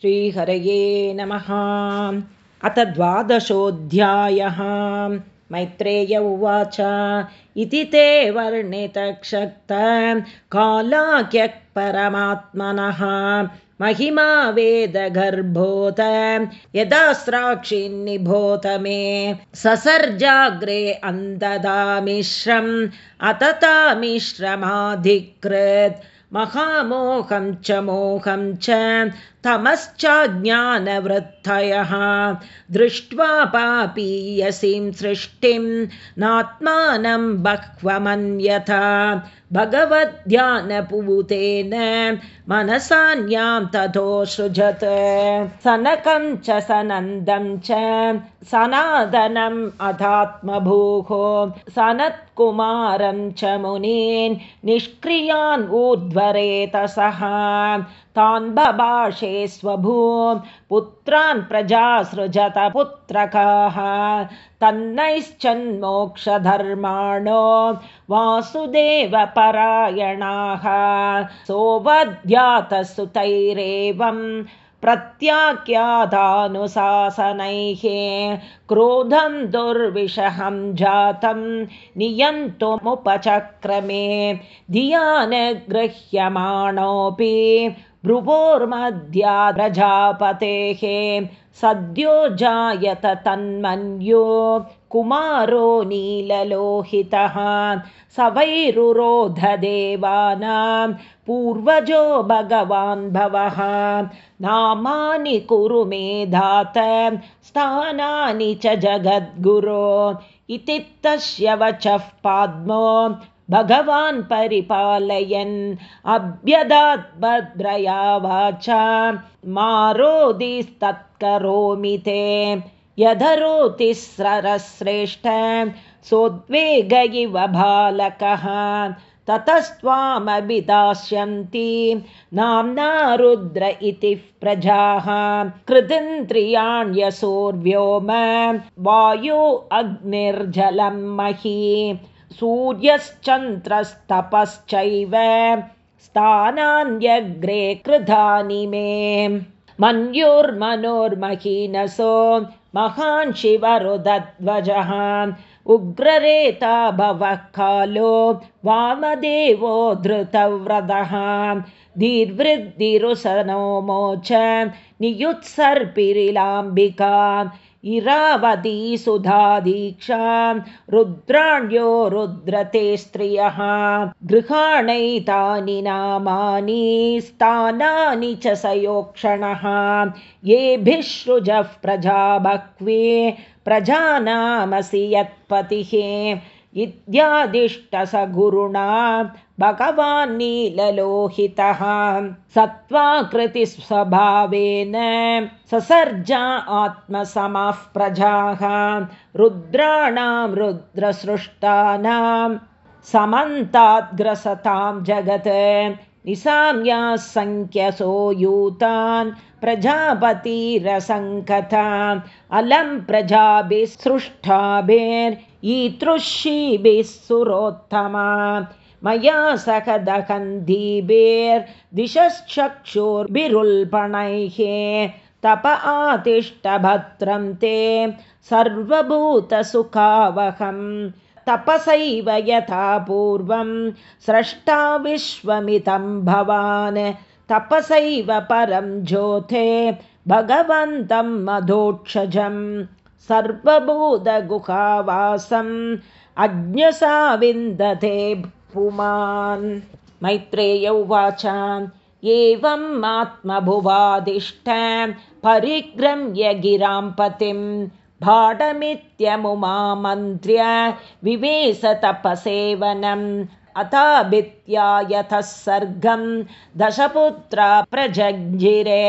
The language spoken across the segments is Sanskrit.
श्रीहरये नमः। अथ द्वादशोऽध्यायः। मैत्रेय उवाच। इति ते वर्णितक्षक्त। कालाख्यः परमात्मनः महिमा वेदगर्भोत यदास्राक्षिन्निभोत मे। ससर्जाग्रे अन्धदामिश्रम् अततामिश्रमाधिकृत्। महामोहं च मोहं च तमश्चाज्ञानवृत्तयः दृष्ट्वा पापीयसीं सृष्टिं नात्मानं बह्वमन्यथा। भगवद्ध्यानपूतेन मनसान्यां ततो सृजत्। सनकं च सनन्दं च सनादनम् अधात्मभूः। सनत्कुमारं च मुनीन् निष्क्रियान् ऊर्ध्वरेतसः तान् बभाषे स्वभू पुत्रान् प्रजासृजत पुत्रकाः। तन्नैश्चन्मोक्षधर्माणो वासुदेवपरायणाः। सोऽवध्यातसुतैरेवं प्रत्याख्यातानुशासनैः क्रोधं दुर्विषहं जातं नियन्तुमुपचक्रमे। धियान् गृह्यमाणोऽपि भ्रुवोर्मध्या प्रजापतेः सद्यो जायत तन्मन्यो कुमारो नीललोहितः सवैरुरोधदेवानां पूर्वजो भगवान् भवः। नामानि कुरु मे धात स्थानानि च जगद्गुरो। इति तस्य वचः पाद्मो भगवान् परिपालयन्। अभ्यदाद्भद्रया वाचा। मारोदिस्तत्करोमि ते। यधरोतिस्ररश्रेष्ठ सोद्वेग इव बालकः। ततस्त्वामभिदास्यन्ति। नाम्ना रुद्र इति प्रजाः। कृतिन्द्रियाण्यसोर्व्योम वायु अग्निर्जलं मही सूर्यश्चन्द्रस्तपश्चैव स्थानान्यग्रे कृधानि मे। मन्युर्मनोर्महीनसो महान् शिवरुदध्वजः। उग्ररेता भवः कालो वामदेवो धृतव्रतः। धीर्वृद्धिरुसनो मोच नियुत्सर्पिरिलाम्बिका इरावती सुधादीक्षा रुद्राण्यो रुद्रते स्त्रियः गृहाणैतानि नामानि स्थानानि च सयोक्षणः। येभिः सृजः प्रजा बह्वे प्रजानामसि यत्पतिः इत्यादिष्ट स गुरुणा भगवान् नीललोहितः सत्त्वाकृतिस्वभावेन ससर्जा आत्मसमः प्रजाः रुद्राणां रुद्रसृष्टानां समन्ताद्ग्रसतां जगत् निसाम्याः सङ्ख्यसो यूतान् प्रजापतिरसङ्कथा अलं प्रजाभिः सृष्टाभिर्यीतृषीभिः सुरोत्तमा मया सह दहन्दीभिर्दिशश्चक्षुर्भिरुल्पणैः तप आतिष्ठभद्रं ते सर्वभूतसुखावहम् तपसैव यथा पूर्वं स्रष्टा विश्वमितं भवान्। तपसैव परं ज्योते भगवन्तं मधोक्षजं सर्वभूतगुहावासम् अज्ञसा विन्दते पुमान् मैत्रेय उवाच एवम् आत्मभुवादिष्ट परिक्रम्य गिरां पतिं भाडमित्यमुमामन्त्र्य विवेशतपसेवनम्। अथाभित्या यतः सर्गं दशपुत्रा प्रजज्ञिरे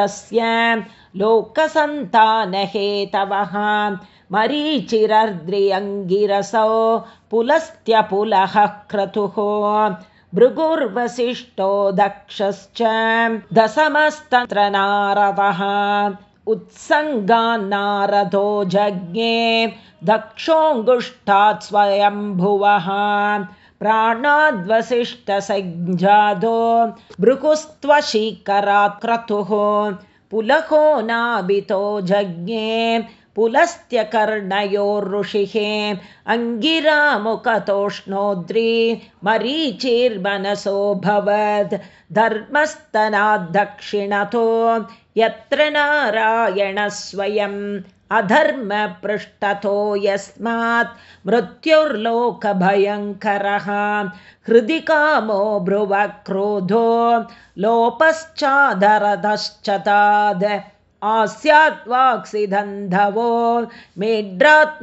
भगवच्छक्तियुक्तस्य लोकसन्तानहेतवः मरीचिरर्द्रियङ्गिरसौ पुलस्त्यपुलः क्रतुः। भृगुर्वसिष्ठो दक्षश्च दशमस्तत्र नारदः उत्सङ्गान्नारदो जज्ञे दक्षोऽङ्गुष्ठात् स्वयम्भुवः प्राणाद्वसिष्ठसञ्जातो भृकुस्त्वशीकरात् क्रतुः पुलहो नाभितो जज्ञे पुलस्त्यकर्णयोर्ऋषिः अङ्गिरामुखतोष्णोद्री मरीचिर्मनसोऽभवद् धर्मस्तनाद्दक्षिणतो यत्र नारायणस्वयम् अधर्मपृष्ठतो यस्मात् मृत्युर्लोकभयङ्करः। हृदि कामो भ्रुवक्रोधो लोपश्चादरदश्च ताद् आस्याद्वाक्सिधन्धवो मेढ्रात्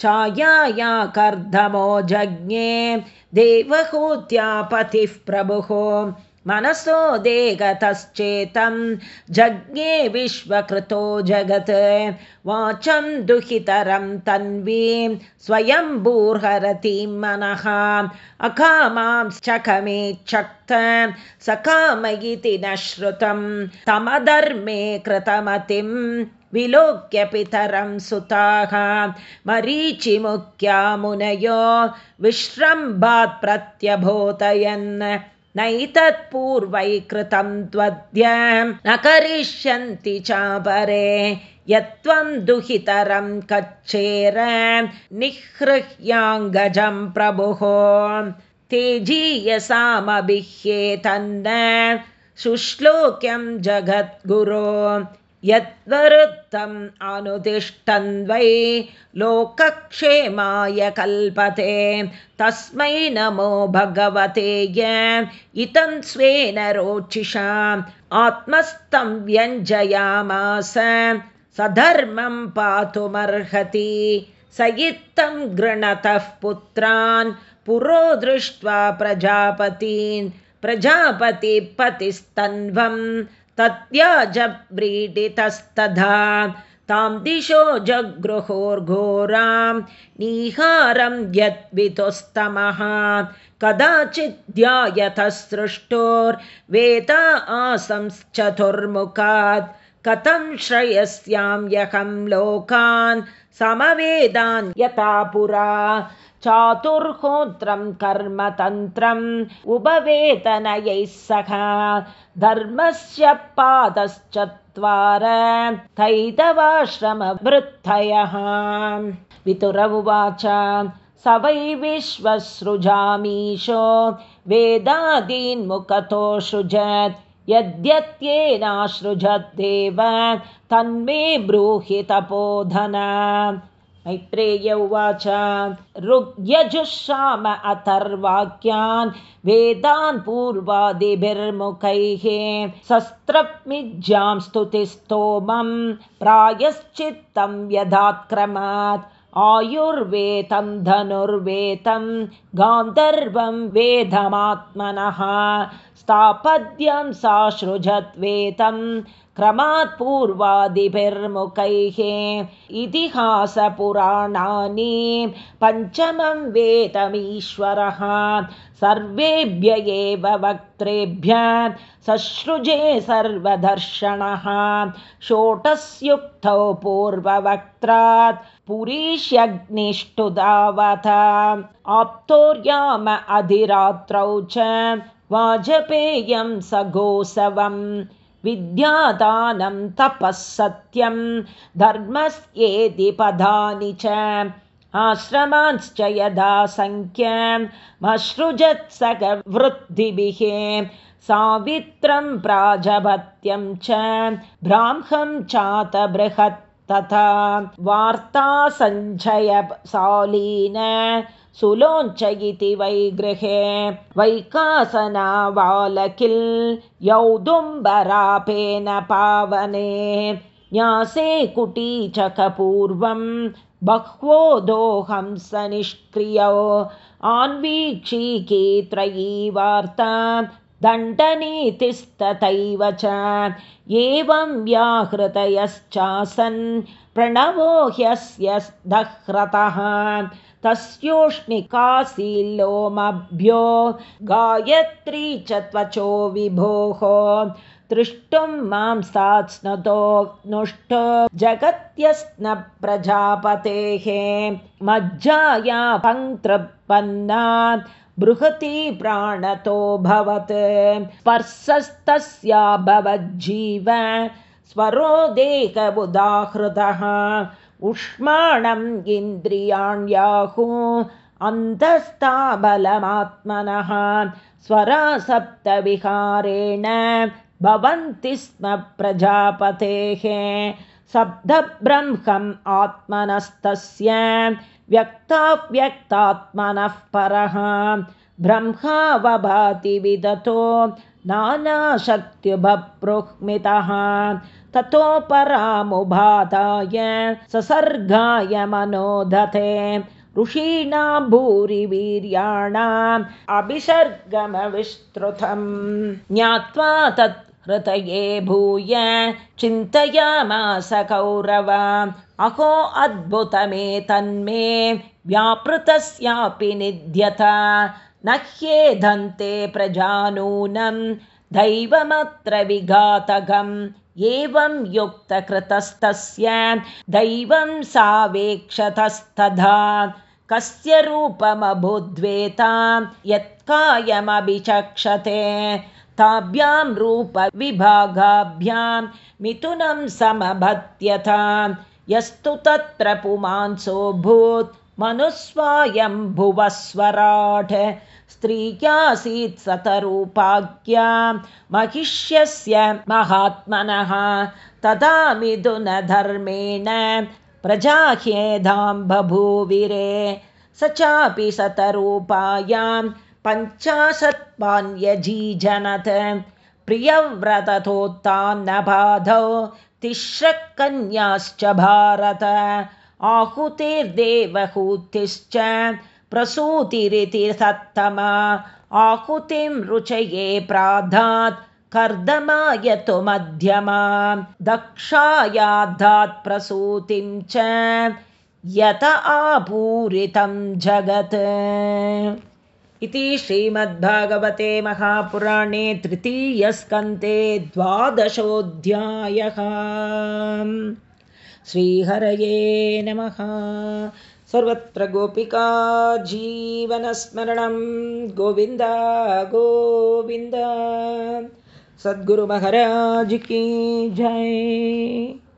छायाया कर्धमो जज्ञे देवहूत्यापतिः प्रभुः मनसो देगतश्चेतं जज्ञे विश्वकृतो जगत्। वाचं दुहितरं तन्वीं स्वयम्भूर्हरतीं मनः। अकामांश्चकमेच्छक्त सकाम इति न श्रुतं तमधर्मे कृतमतिं विलोक्य पितरं सुताः। मरीचिमुख्या मुनयो विश्रम्भात् प्रत्यबोधयन् नैतत्पूर्वैकृतं त्वद्य न करिष्यन्ति चापरे यत्त्वं दुहितरं कच्छेर निःहृह्याङ्गजं प्रभुः। तेजीयसामभिह्येतन्न शुश्लोक्यं जगद्गुरो यद्वरुत्तम् अनुतिष्ठन् वै लोकक्षेमाय कल्पते। तस्मै नमो भगवते य। इतं स्वेन रोचिषा आत्मस्थं व्यञ्जयामास। सधर्मं पातुमर्हति। स इत्थं गृणतः पुत्रान्। पुरो दृष्ट्वा प्रजापतीन्। प्रजापतिपतिस्तन्वम् तत्याजव्रीडितस्तधा तां दिशो जगृहोर्घोरां निहारं यद्वितुस्तमः। कदाचिद्ध्यायतसृष्टोर्वेता आसंश्चतुर्मुखात् कथं श्रयस्यां यहं लोकान् समवेदान् यथा पुरा। चातुर्होत्रं कर्मतन्त्रम् उपवेतनयैः सह धर्मस्य पादश्चत्वार। तैतवाश्रमवृत्तयः वितुर उवाच। स वै विश्वसृजामीशो। वेदादीन्मुखतो सृजत् यद्यत्येनासृजद्देव तन्मे ब्रूहि तपोधन। मैत्रेय उवाच ऋग्यजुःश्याम अथर्वाक्यान् वेदान् पूर्वादिभिर्मुखैः शस्त्रमिज्यां स्तुतिस्तोमं प्रायश्चित्तं यदात्क्रमात्। आयुर्वेतं धनुर्वेतं गान्धर्वं वेदमात्मनः स्थापद्यं सासृजद्वेतं क्रमात् पूर्वादिभिर्मुखैः। इतिहासपुराणानि पञ्चमं वेदमीश्वरः। सर्वेभ्य एव वक्त्रेभ्य ससृजे सर्वदर्शनः। षोटस्युक्तौ पूर्ववक्त्रात् पुरीष्यग्निष्टुदावत। आप्तोर्याम अधिरात्रौ च वाजपेयं सगोसवम् विद्यादानं तपः सत्यं धर्मस्येति पदानि च आश्रमांश्च यदा सङ्ख्यमसृजत्सगवृद्धिभिः सावित्रं प्राजपत्यं च ब्राह्मं चात बृहत् तथा वार्तासञ्चयशालीन सुलोञ्च इति वैगृहे वैकासनावालकिल् यौदुम्बरापेन पावने न्यासे कुटीचकपूर्वं बह्वो दोहंस निष्क्रियौ आन्वीक्षीके त्रयी वार्ता दण्डनीतिस्तथैव च एवं व्याहृतयश्चासन् प्रणवो ह्यस्य दह्रतः तस्योष्णिकाशीलोमभ्यो गायत्री च त्वचो विभोः तृष्टुं मां सात्स्नतो नुष्टो जगत्यस्न प्रजापतेः मज्जाया पङ्क्तृपन्ना बृहती प्राणतो भवत् स्पर्शस्तस्या भवज्जीव स्वरो देहबुदाहृतः उष्माणम् इन्द्रियाण्याहु अन्तस्ताबलमात्मनः स्वरासप्तविहारेण भवन्ति स्म प्रजापतेः सप्तब्रह्मम् आत्मनस्तस्य व्यक्ताव्यक्तात्मनः परः ब्रह्मावभाति विदतो नानाशक्त्युभप्रुह्मितः ततो परामुभाताय ससर्गाय मनोदते ऋषीणां भूरिवीर्याणाम् अभिसर्गमविस्तृतम्। ज्ञात्वा तत् हृतये भूय चिन्तयामास कौरव। अहो अद्भुतमे तन्मे व्यापृतस्यापि निध्यता। न ह्येधन्ते प्रजानूनं दैवमत्र विघातकम् एवं युक्तकृतस्तस्य दैवं सावेक्षतस्तथा कस्य रूपमभुद्वेतां यत्कायमभिचक्षते ताभ्यां रूपविभागाभ्यां मिथुनं समभत्यथा यस्तु तत्र पुमांसोऽभूत् मनुस्वायं भुवस्वराट् स्त्रीयासीत् सतरूपाख्या महिष्यस्य महात्मनः तदा मिथुनधर्मेण प्रजाह्येधां बभूविरे स चापि सतरूपायां पञ्चाशत्पान्यजीजनत् प्रियव्रततोत्तान्नबाधौ तिश्रकन्याश्च भारत आहुतिर्देवहूतिश्च प्रसूतिरिति सत्तमा आहुतिं रुचये प्राधात् कर्दमायतु मध्यमा। दक्षायाद्धात् प्रसूतिं च यत आपूरितं जगत्। इति श्रीमद्भागवते महापुराणे तृतीयस्कन्ते द्वादशोऽध्यायः श्रीहरये नमः। सर्वत्र गोपिका जीवनस्मरणं। गोविन्द गोविन्द। सद्गुरुमहाराज की जय